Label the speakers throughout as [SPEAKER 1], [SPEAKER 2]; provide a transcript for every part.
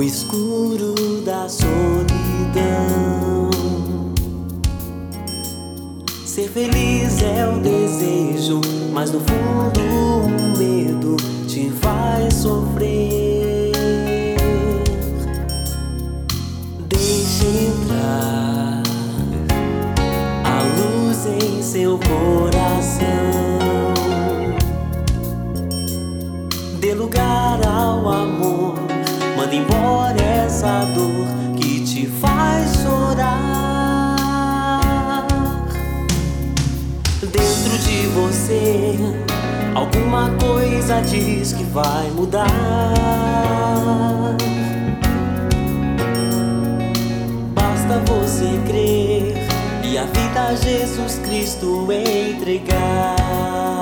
[SPEAKER 1] escuro da solidão. Ser feliz é o desejo, mas no fundo o medo te faz sofrer. Deixe entrar a luz em seu coração. Dê lugar ao amor, manda embora essa dor que te faz chorar. Dentro de você, alguma coisa diz que vai mudar. Basta você crer e a vida a Jesus Cristo entregar.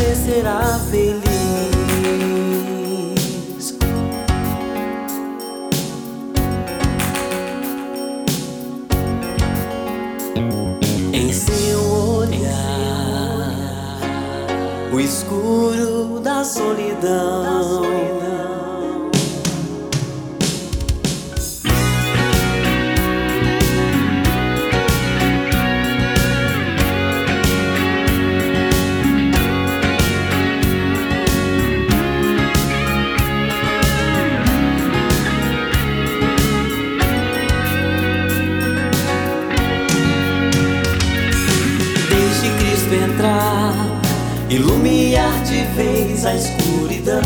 [SPEAKER 1] Você será feliz. Em seu olhar o escuro da solidão. Entrar, iluminar de vez a escuridão.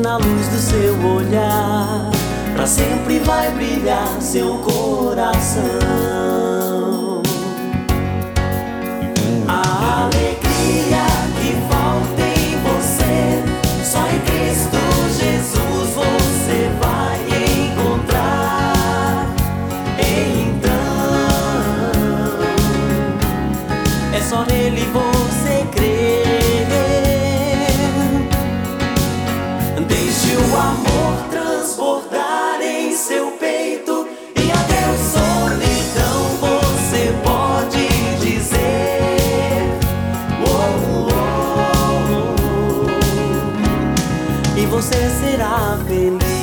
[SPEAKER 1] Na luz do seu olhar, pra sempre vai brilhar seu coração. Ele nele você crê. Deixe o amor transbordar em seu peito e até o solidão você pode dizer. Oh, oh, oh. E você será feliz.